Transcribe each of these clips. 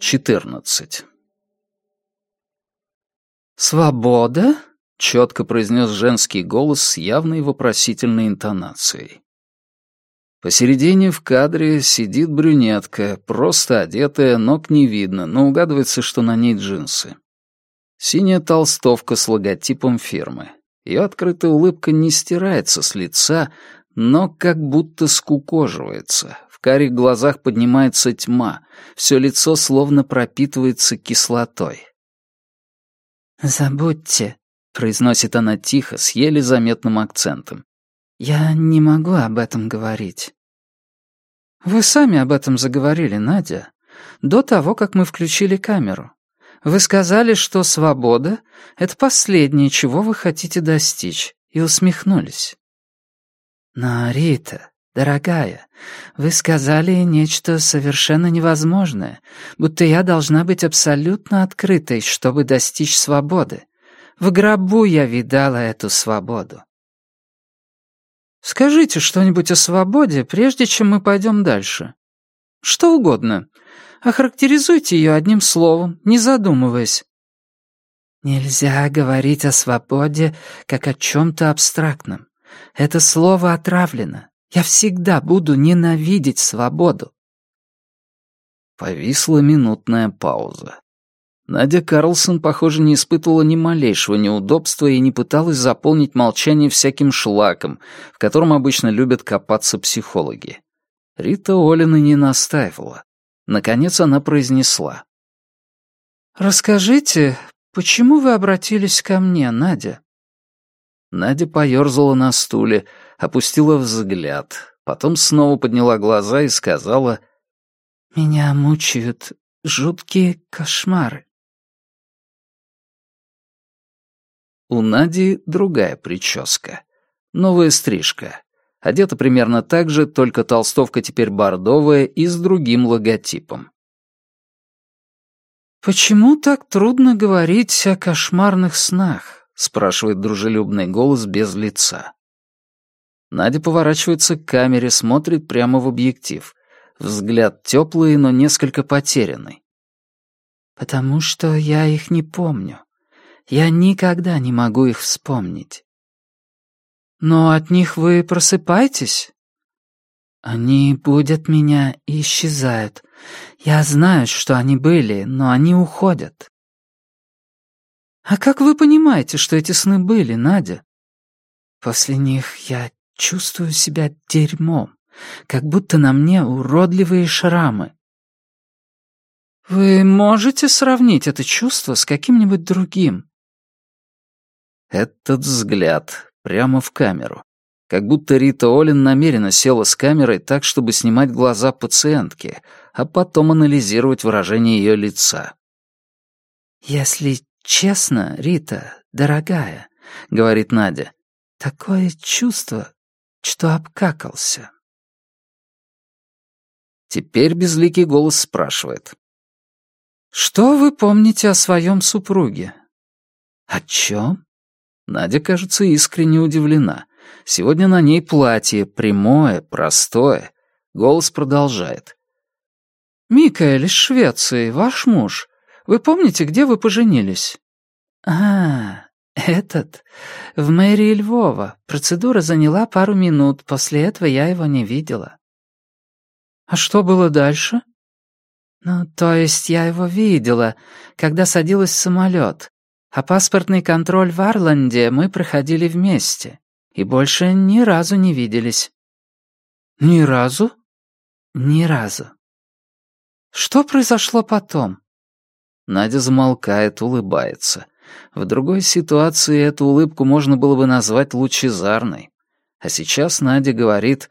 Четырнадцать. «Свобода?» — четко произнес женский голос с явной вопросительной интонацией. Посередине в кадре сидит брюнетка, просто одетая, ног не видно, но угадывается, что на ней джинсы. Синяя толстовка с логотипом фирмы. Ее открытая улыбка не стирается с лица, но как будто скукоживается. В карих глазах поднимается тьма, все лицо словно пропитывается кислотой. «Забудьте», — произносит она тихо, с еле заметным акцентом. «Я не могу об этом говорить». «Вы сами об этом заговорили, Надя, до того, как мы включили камеру. Вы сказали, что свобода — это последнее, чего вы хотите достичь, и усмехнулись». «Но, Рита, дорогая, вы сказали нечто совершенно невозможное, будто я должна быть абсолютно открытой, чтобы достичь свободы. В гробу я видала эту свободу. Скажите что-нибудь о свободе, прежде чем мы пойдем дальше. Что угодно. Охарактеризуйте ее одним словом, не задумываясь. Нельзя говорить о свободе как о чем-то абстрактном. Это слово отравлено. Я всегда буду ненавидеть свободу. Повисла минутная пауза. Надя Карлсон, похоже, не испытывала ни малейшего неудобства и не пыталась заполнить молчание всяким шлаком, в котором обычно любят копаться психологи. Рита Олина не настаивала. Наконец она произнесла. «Расскажите, почему вы обратились ко мне, Надя?» Надя поёрзала на стуле, опустила взгляд, потом снова подняла глаза и сказала «Меня мучают жуткие кошмары». У Нади другая прическа. Новая стрижка. Одета примерно так же, только толстовка теперь бордовая и с другим логотипом. «Почему так трудно говорить о кошмарных снах?» — спрашивает дружелюбный голос без лица. Надя поворачивается к камере, смотрит прямо в объектив. Взгляд теплый, но несколько потерянный. «Потому что я их не помню. Я никогда не могу их вспомнить. Но от них вы просыпаетесь? Они будут меня и исчезают. Я знаю, что они были, но они уходят. А как вы понимаете, что эти сны были, Надя? После них я чувствую себя дерьмом, как будто на мне уродливые шрамы. Вы можете сравнить это чувство с каким-нибудь другим? Этот взгляд прямо в камеру. Как будто Рита Олин намеренно села с камерой так, чтобы снимать глаза пациентки, а потом анализировать выражение ее лица. «Если честно, Рита, дорогая», — говорит Надя, — «такое чувство, что обкакался». Теперь безликий голос спрашивает. «Что вы помните о своем супруге?» «О чем?» Надя, кажется, искренне удивлена. Сегодня на ней платье, прямое, простое. Голос продолжает. «Микаэль из Швеции, ваш муж. Вы помните, где вы поженились?» «А, этот. В мэрии Львова. Процедура заняла пару минут, после этого я его не видела». «А что было дальше?» «Ну, то есть я его видела, когда садилась в самолет. А паспортный контроль в Арланде мы проходили вместе и больше ни разу не виделись». «Ни разу?» «Ни разу». «Что произошло потом?» Надя замолкает, улыбается. В другой ситуации эту улыбку можно было бы назвать лучезарной. А сейчас Надя говорит,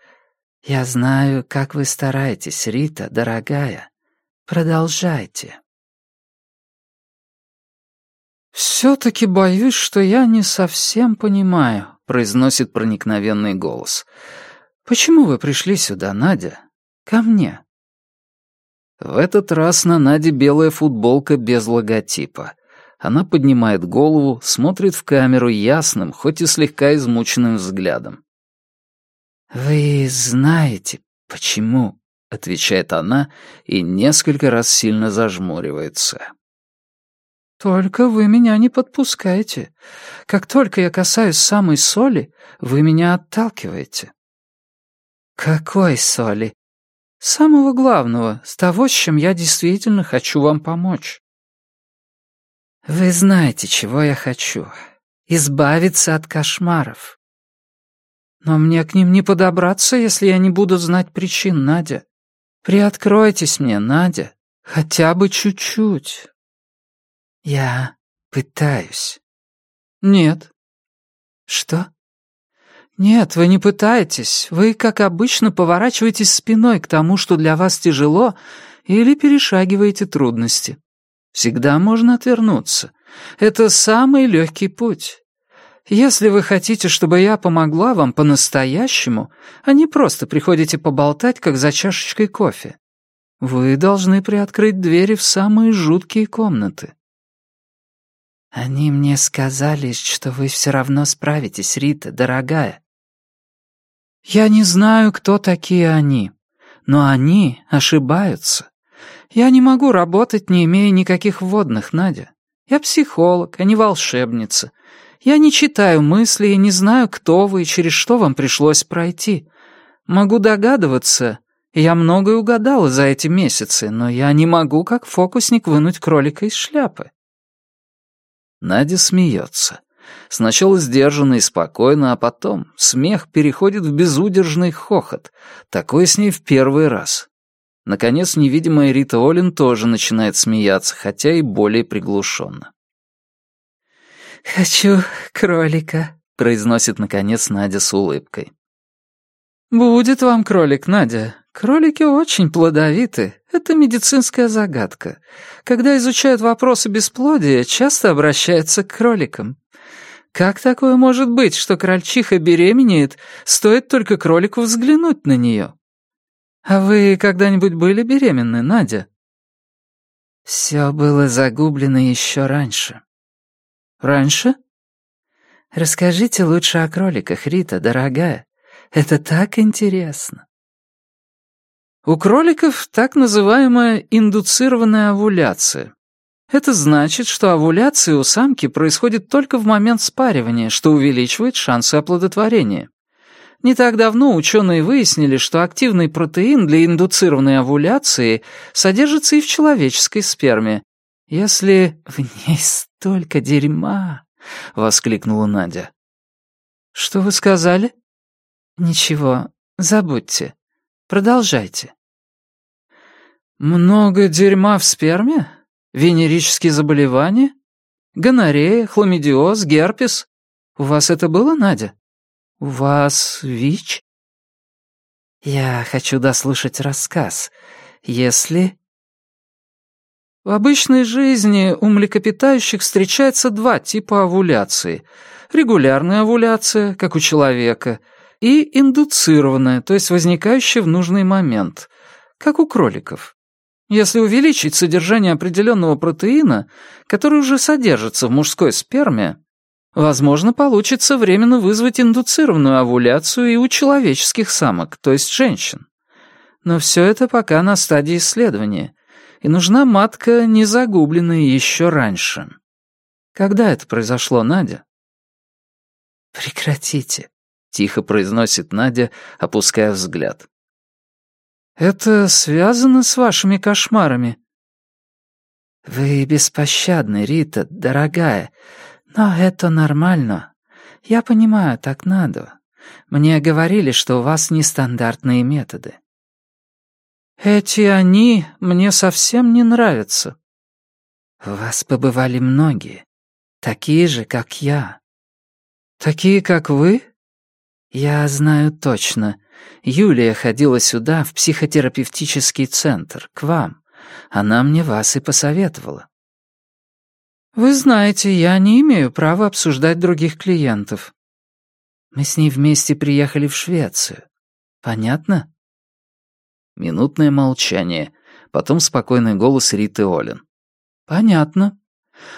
«Я знаю, как вы стараетесь, Рита, дорогая. Продолжайте». «Все-таки боюсь, что я не совсем понимаю», — произносит проникновенный голос. «Почему вы пришли сюда, Надя? Ко мне?» В этот раз на Наде белая футболка без логотипа. Она поднимает голову, смотрит в камеру ясным, хоть и слегка измученным взглядом. «Вы знаете, почему?» — отвечает она и несколько раз сильно зажмуривается. «Только вы меня не подпускаете. Как только я касаюсь самой соли, вы меня отталкиваете». «Какой соли?» «Самого главного, с того, с чем я действительно хочу вам помочь». «Вы знаете, чего я хочу. Избавиться от кошмаров». «Но мне к ним не подобраться, если я не буду знать причин, Надя. Приоткройтесь мне, Надя, хотя бы чуть-чуть». «Я пытаюсь». «Нет». «Что?» «Нет, вы не пытаетесь. Вы, как обычно, поворачиваетесь спиной к тому, что для вас тяжело, или перешагиваете трудности. Всегда можно отвернуться. Это самый легкий путь. Если вы хотите, чтобы я помогла вам по-настоящему, а не просто приходите поболтать, как за чашечкой кофе, вы должны приоткрыть двери в самые жуткие комнаты. Они мне сказали, что вы все равно справитесь, Рита, дорогая. Я не знаю, кто такие они, но они ошибаются. Я не могу работать, не имея никаких вводных, Надя. Я психолог, а не волшебница. Я не читаю мысли и не знаю, кто вы и через что вам пришлось пройти. Могу догадываться, я многое угадала за эти месяцы, но я не могу, как фокусник, вынуть кролика из шляпы». Надя смеется. Сначала сдержанно и спокойно, а потом смех переходит в безудержный хохот. Такое с ней в первый раз. Наконец, невидимая Рита Олин тоже начинает смеяться, хотя и более приглушенно. «Хочу кролика», — произносит, наконец, Надя с улыбкой. «Будет вам кролик, Надя. Кролики очень плодовиты. Это медицинская загадка. Когда изучают вопросы бесплодия, часто обращаются к кроликам. Как такое может быть, что крольчиха беременеет, стоит только кролику взглянуть на нее? А вы когда-нибудь были беременны, Надя?» «Все было загублено еще раньше», Раньше? Расскажите лучше о кроликах, Рита, дорогая. Это так интересно. У кроликов так называемая индуцированная овуляция. Это значит, что овуляция у самки происходит только в момент спаривания, что увеличивает шансы оплодотворения. Не так давно ученые выяснили, что активный протеин для индуцированной овуляции содержится и в человеческой сперме, если в ней столько дерьма!» — воскликнула Надя. «Что вы сказали?» «Ничего, забудьте. Продолжайте». «Много дерьма в сперме? Венерические заболевания? Гонорея, хламидиоз, герпес? У вас это было, Надя? У вас ВИЧ?» «Я хочу дослушать рассказ. Если в обычной жизни у млекопитающих встречается два типа овуляции. Регулярная овуляция, как у человека, и индуцированная, то есть возникающая в нужный момент, как у кроликов. Если увеличить содержание определенного протеина, который уже содержится в мужской сперме, возможно, получится временно вызвать индуцированную овуляцию и у человеческих самок, то есть женщин. Но все это пока на стадии исследования, и нужна матка, не загубленная еще раньше. Когда это произошло, Надя? «Прекратите», — тихо произносит Надя, опуская взгляд. «Это связано с вашими кошмарами?» «Вы беспощадны, Рита, дорогая, но это нормально. Я понимаю, так надо. Мне говорили, что у вас нестандартные методы. Эти они мне совсем не нравятся. У вас побывали многие, такие же, как я. Такие, как вы? Я знаю точно. Юлия ходила сюда, в психотерапевтический центр, к вам. Она мне вас и посоветовала. Вы знаете, я не имею права обсуждать других клиентов. Мы с ней вместе приехали в Швецию. Понятно? Минутное молчание, потом спокойный голос Риты Олин. «Понятно.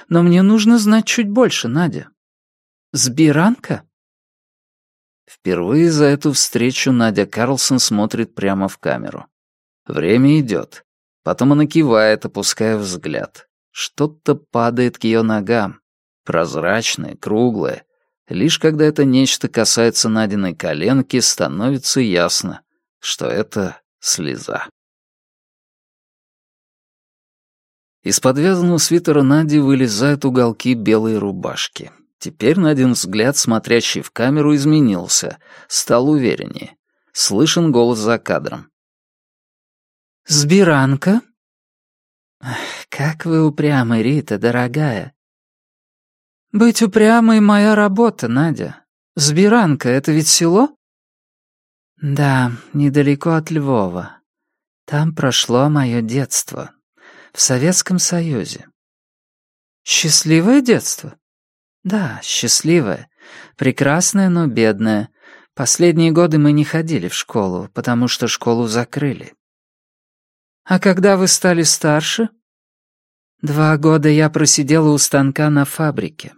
Но мне нужно знать чуть больше, Надя. Сбиранка?» Впервые за эту встречу Надя Карлсон смотрит прямо в камеру. Время идет. Потом она кивает, опуская взгляд. Что-то падает к ее ногам. Прозрачное, круглое. Лишь когда это нечто касается Надиной коленки, становится ясно, что это слеза. Из подвязанного свитера Нади вылезают уголки белой рубашки. Теперь Надин взгляд, смотрящий в камеру, изменился, стал увереннее. Слышен голос за кадром. «Сбиранка?» «Как вы упрямы, Рита, дорогая!» «Быть упрямой — моя работа, Надя. Сбиранка — это ведь село?» «Да, недалеко от Львова. Там прошло мое детство, в Советском Союзе. Счастливое детство? Да, счастливое. Прекрасное, но бедное. Последние годы мы не ходили в школу, потому что школу закрыли. А когда вы стали старше? Два года я просидела у станка на фабрике.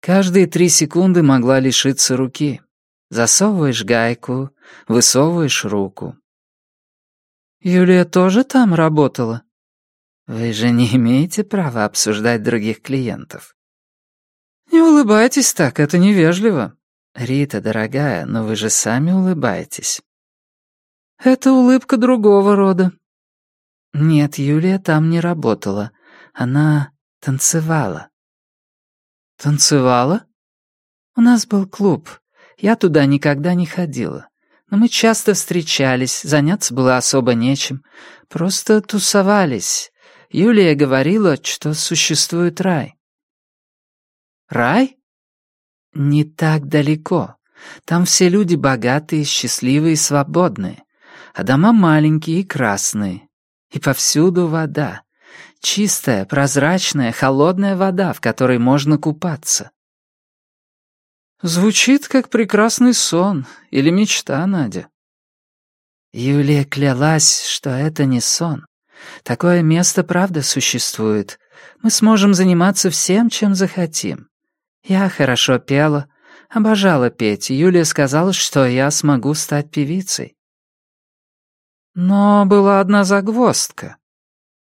Каждые три секунды могла лишиться руки. Засовываешь гайку, высовываешь руку. Юлия тоже там работала? Вы же не имеете права обсуждать других клиентов. Не улыбайтесь так, это невежливо. Рита, дорогая, но вы же сами улыбаетесь. Это улыбка другого рода. Нет, Юлия там не работала. Она танцевала. Танцевала? У нас был клуб. Я туда никогда не ходила. Но мы часто встречались, заняться было особо нечем. Просто тусовались. Юлия говорила, что существует рай. Рай? Не так далеко. Там все люди богатые, счастливые и свободные, а дома маленькие и красные. И повсюду вода. Чистая, прозрачная, холодная вода, в которой можно купаться. Звучит как прекрасный сон или мечта, Надя. Юлия клялась, что это не сон. Такое место правда существует. Мы сможем заниматься всем, чем захотим. Я хорошо пела, обожала петь, Юлия сказала, что я смогу стать певицей. Но была одна загвоздка.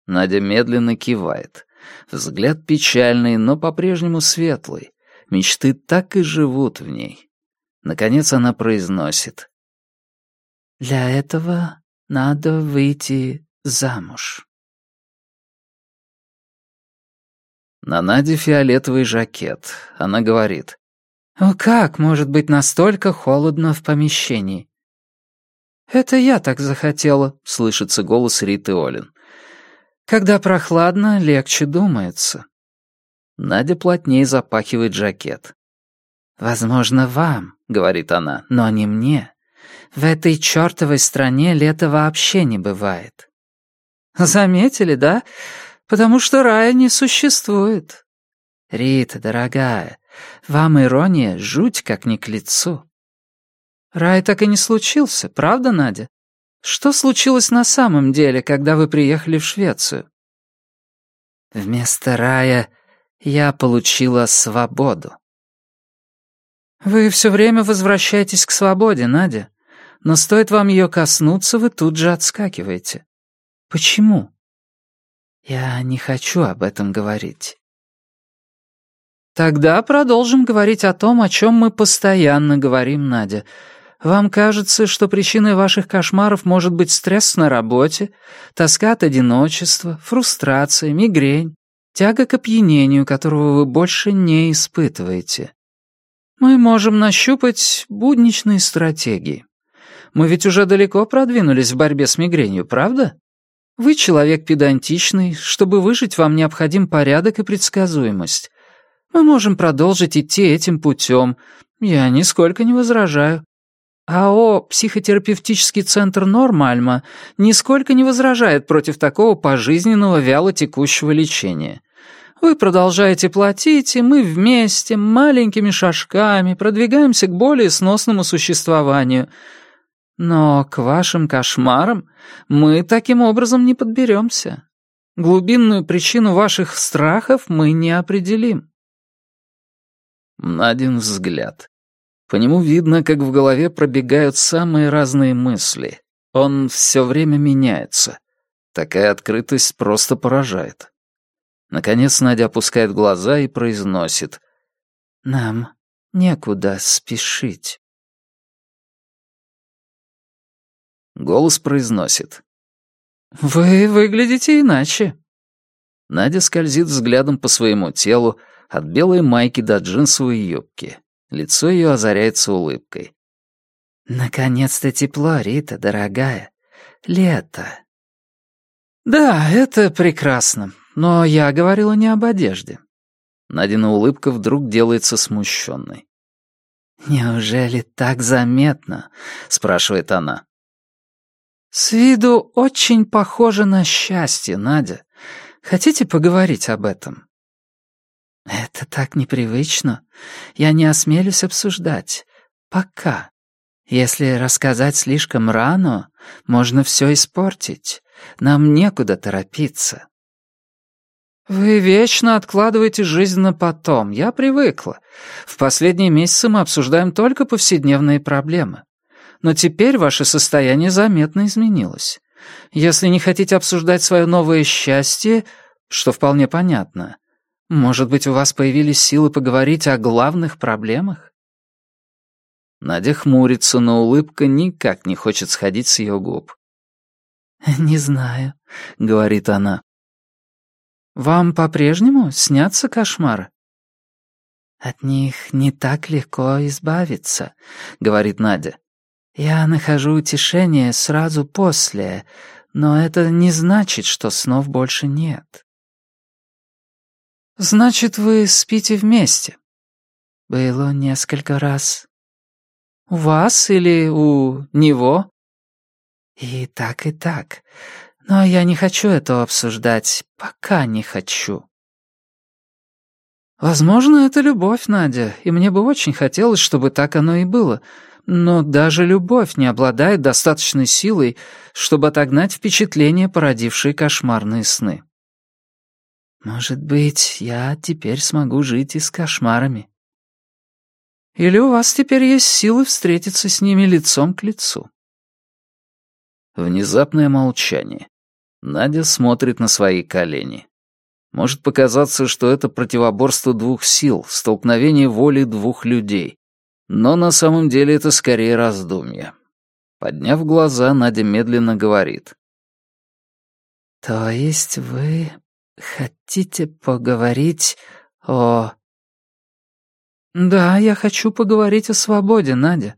Надя медленно кивает. Взгляд печальный, но по-прежнему светлый. Мечты так и живут в ней. Наконец она произносит. «Для этого надо выйти замуж». На Наде фиолетовый жакет. Она говорит. «О, как может быть настолько холодно в помещении?» «Это я так захотела», — слышится голос Риты Олин. «Когда прохладно, легче думается». Надя плотнее запахивает жакет. «Возможно, вам», — говорит она, — «но не мне. В этой чертовой стране лето вообще не бывает». «Заметили, да? Потому что рая не существует». «Рита, дорогая, вам ирония жуть как не к лицу». «Рай так и не случился, правда, Надя? Что случилось на самом деле, когда вы приехали в Швецию?» «Вместо рая я получила свободу». «Вы все время возвращаетесь к свободе, Надя, но стоит вам ее коснуться, вы тут же отскакиваете. Почему?» «Я не хочу об этом говорить». «Тогда продолжим говорить о том, о чем мы постоянно говорим, Надя. Вам кажется, что причиной ваших кошмаров может быть стресс на работе, тоска от одиночества, фрустрация, мигрень, тяга к опьянению, которого вы больше не испытываете. Мы можем нащупать будничные стратегии. Мы ведь уже далеко продвинулись в борьбе с мигренью, правда? Вы человек педантичный, чтобы выжить, вам необходим порядок и предсказуемость. Мы можем продолжить идти этим путем. Я нисколько не возражаю. АО «Психотерапевтический центр Нормальма» нисколько не возражает против такого пожизненного вяло текущего лечения. Вы продолжаете платить, и мы вместе, маленькими шажками, продвигаемся к более сносному существованию. Но к вашим кошмарам мы таким образом не подберемся. Глубинную причину ваших страхов мы не определим». Надин взгляд. По нему видно, как в голове пробегают самые разные мысли. Он все время меняется. Такая открытость просто поражает. Наконец Надя опускает глаза и произносит. «Нам некуда спешить». Голос произносит. «Вы выглядите иначе». Надя скользит взглядом по своему телу, от белой майки до джинсовой юбки. Лицо ее озаряется улыбкой. «Наконец-то тепло, Рита, дорогая. Лето». «Да, это прекрасно. Но я говорила не об одежде». Надина улыбка вдруг делается смущенной. «Неужели так заметно?» — спрашивает она. «С виду очень похоже на счастье, Надя. Хотите поговорить об этом?» «Это так непривычно. Я не осмелюсь обсуждать. Пока. Если рассказать слишком рано, можно все испортить. Нам некуда торопиться». «Вы вечно откладываете жизнь на потом. Я привыкла. В последние месяцы мы обсуждаем только повседневные проблемы но теперь ваше состояние заметно изменилось. Если не хотите обсуждать свое новое счастье, что вполне понятно, может быть, у вас появились силы поговорить о главных проблемах? Надя хмурится, но улыбка никак не хочет сходить с ее губ. «Не знаю», — говорит она. «Вам по-прежнему снятся кошмары?» «От них не так легко избавиться», — говорит Надя. Я нахожу утешение сразу после, но это не значит, что снов больше нет. Значит, вы спите вместе? Было несколько раз. У вас или у него? И так, и так. Но я не хочу этого обсуждать, пока не хочу. Возможно, это любовь, Надя, и мне бы очень хотелось, чтобы так оно и было — но даже любовь не обладает достаточной силой, чтобы отогнать впечатления, породившие кошмарные сны. Может быть, я теперь смогу жить и с кошмарами. Или у вас теперь есть силы встретиться с ними лицом к лицу? Внезапное молчание. Надя смотрит на свои колени. Может показаться, что это противоборство двух сил, столкновение воли двух людей. Но на самом деле это скорее раздумье. Подняв глаза, Надя медленно говорит. «То есть вы хотите поговорить о...» «Да, я хочу поговорить о свободе, Надя».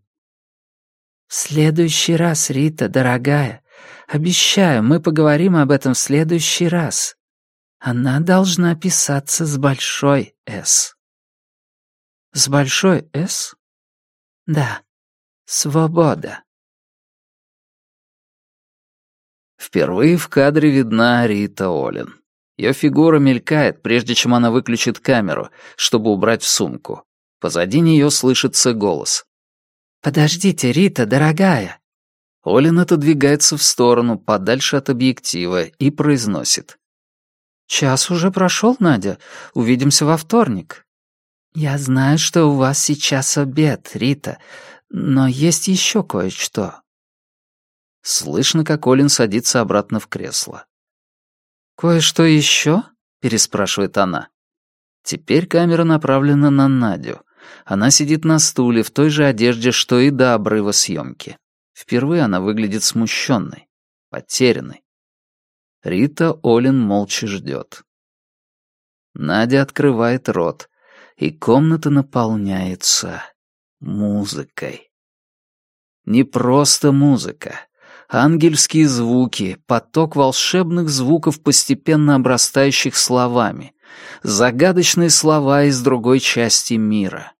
«В следующий раз, Рита, дорогая. Обещаю, мы поговорим об этом в следующий раз. Она должна писаться с большой «С». «С большой «С»?» Да, свобода. Впервые в кадре видна Рита Олин. Ее фигура мелькает, прежде чем она выключит камеру, чтобы убрать в сумку. Позади нее слышится голос. «Подождите, Рита, дорогая!» Олин отодвигается в сторону, подальше от объектива, и произносит. «Час уже прошел, Надя. Увидимся во вторник. «Я знаю, что у вас сейчас обед, Рита, но есть еще кое-что». Слышно, как Олин садится обратно в кресло. «Кое-что еще?» — переспрашивает она. Теперь камера направлена на Надю. Она сидит на стуле в той же одежде, что и до обрыва съемки. Впервые она выглядит смущенной, потерянной. Рита Олин молча ждет. Надя открывает рот, и комната наполняется музыкой. Не просто музыка. Ангельские звуки, поток волшебных звуков, постепенно обрастающих словами. Загадочные слова из другой части мира.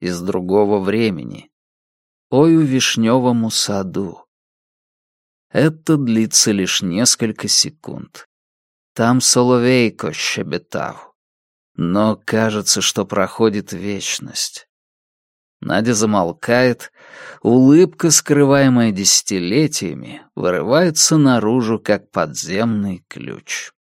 Из другого времени. Ой, у вишневому саду. Это длится лишь несколько секунд. Там соловейко щебетал но кажется, что проходит вечность. Надя замолкает, улыбка, скрываемая десятилетиями, вырывается наружу, как подземный ключ.